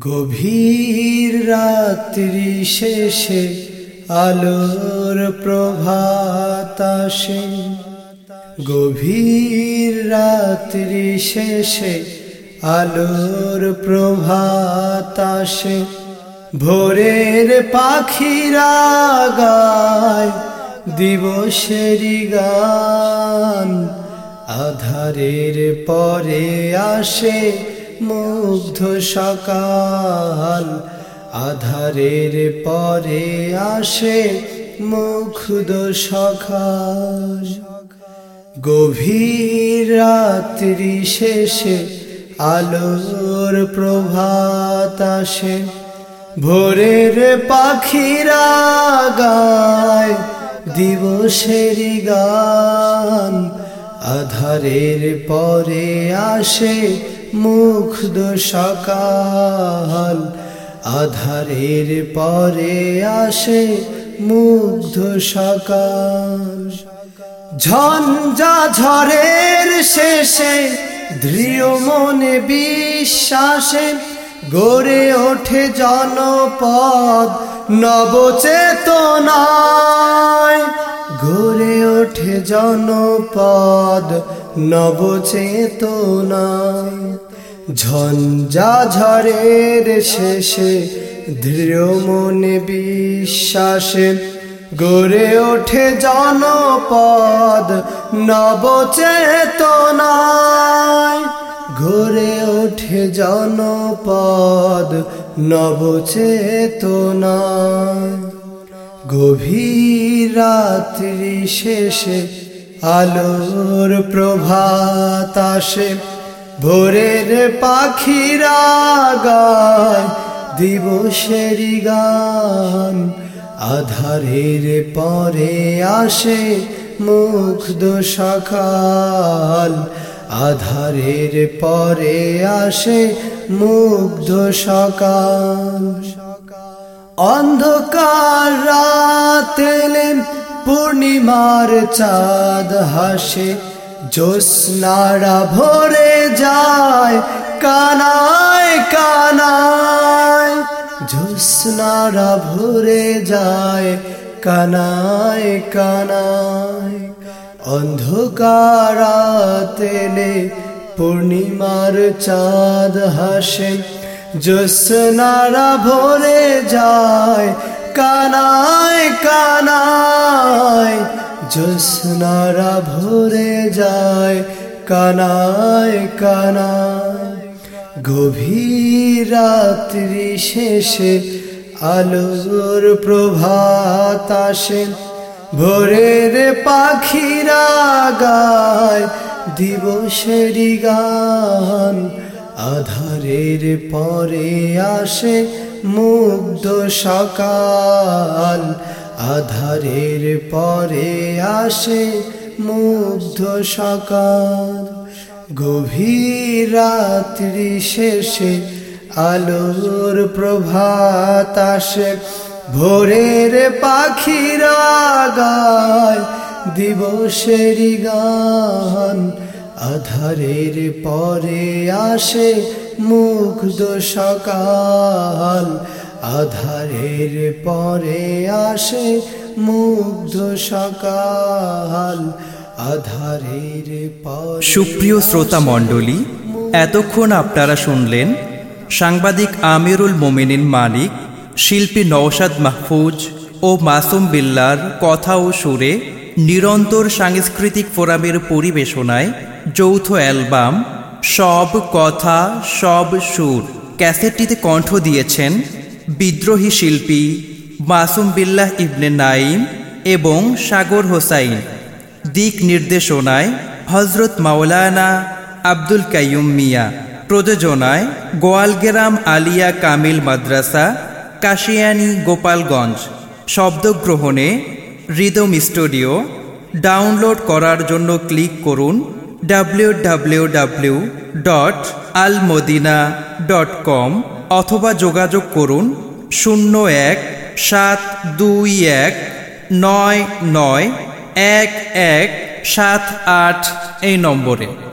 গভীর রাত্রি শেষে আলোর প্রভাত আসে। গভীর রাত্রি শেষে আলোর প্রভাত আসে। ভোরের পাখিরা গায় দিবসেরি গান আধারের পরে আসে। মুগ্ধ সকাল, আধারের পরে আসে মুগ্ধ সকাল। গভীর রাত্রি শেষে আলোর প্রভাত আসে, ভোরের পাখিরা গায় দিবসের গান, আধারের পরে আসে মুগ্ধ সকাল, আধারের পরে আসে মুগ্ধ সকাল। ঝঞ্ঝা ঝড়ের শেষে দৃঢ় মনে বিশ্বাসে গড়ে ওঠে জনপদ নবচেতনায়। গড়ে ওঠে জনপদ নবচেতনায়। ঝঞ্ঝা ঝড়ের শেষে দৃঢ় মনে বিশ্বাসে গড়ে ওঠে জনপদ নবচেতনায়। গড়ে ওঠে জনপদ নবচেতনায়। গভীর রাত্রি শেষে আলোর প্রভাত আসে। ভোরের পাখিরা গায় দিবসের গান। আধারের পরে আসে মুগ্ধ সকাল। আধারের পরে আসে মুগ্ধ সকাল। অন্ধকার রাতেলে পূর্ণিমার চাঁদ হাসে। জ্যোৎস্নারা ভরে যায়, কানায় কানায়। জ্যোৎস্নারা ভরে যায়, কানায় কানায়। অন্ধকারাতেলে পূর্ণিমার চাঁদ হাসে। জ্যোৎস্নারা ভরে যায়, কানায় কানায়। জ্যোৎস্নারা ভরে যায় কানায় কানায়। গভীর রাত্রি শেষে আলোর প্রভাত আসে। ভোরের পাখিরা গায় দিবসেরি গান। আধারের পরে আসে মুগ্ধ সকাল। আধারের পরে আসে মুগ্ধ সকাল। গভীর রাত্রি শেষে আলোর প্রভাত আসে। ভোরের পাখিরা গায় দিবসের গান। আধারের পরে আসে মুগ্ধ সকাল। আধারের পরে আসে মুগ্ধ সকাল। আধারের পর সুপ্রিয় শ্রোতা মণ্ডলী এতক্ষণ আপনারা শুনলেন সাংবাদিক আমিরুল মোমিনিন মালিক শিল্পী নওশাদ মাহফুজ ও মাসুম বিল্লার কথা ও সুরে নিরন্তর সাংস্কৃতিক ফোরামের পরিবেশনায় যৌথ অ্যালবাম সব কথা সব সুর ক্যাসেটটিতে কণ্ঠ দিয়েছেন বিদ্রোহী শিল্পী মাসুম বিল্লাহ ইবনে নাইম এবং সাগর হোসাইন। দিক নির্দেশনায় হজরত মাওলানা আব্দুল কাইয়ুম মিয়া। প্রযোজনায় গোয়ালগেরাম আলিয়া কামিল মাদ্রাসা, কাশিয়ানি গোপালগঞ্জ। শব্দগ্রহণে রিদম স্টুডিও ডাউনলোড করার জন্য ক্লিক করুন W W W dot Almadina dot com. অথবা যোগাযোগ করুন শূন্য এক সাত দুই এক নয় নয় এক এক সাত আট এই নম্বরে।